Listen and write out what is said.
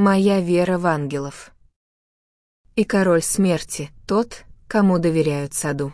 моя вера в ангелов. И король смерти, тот, кому доверяют саду.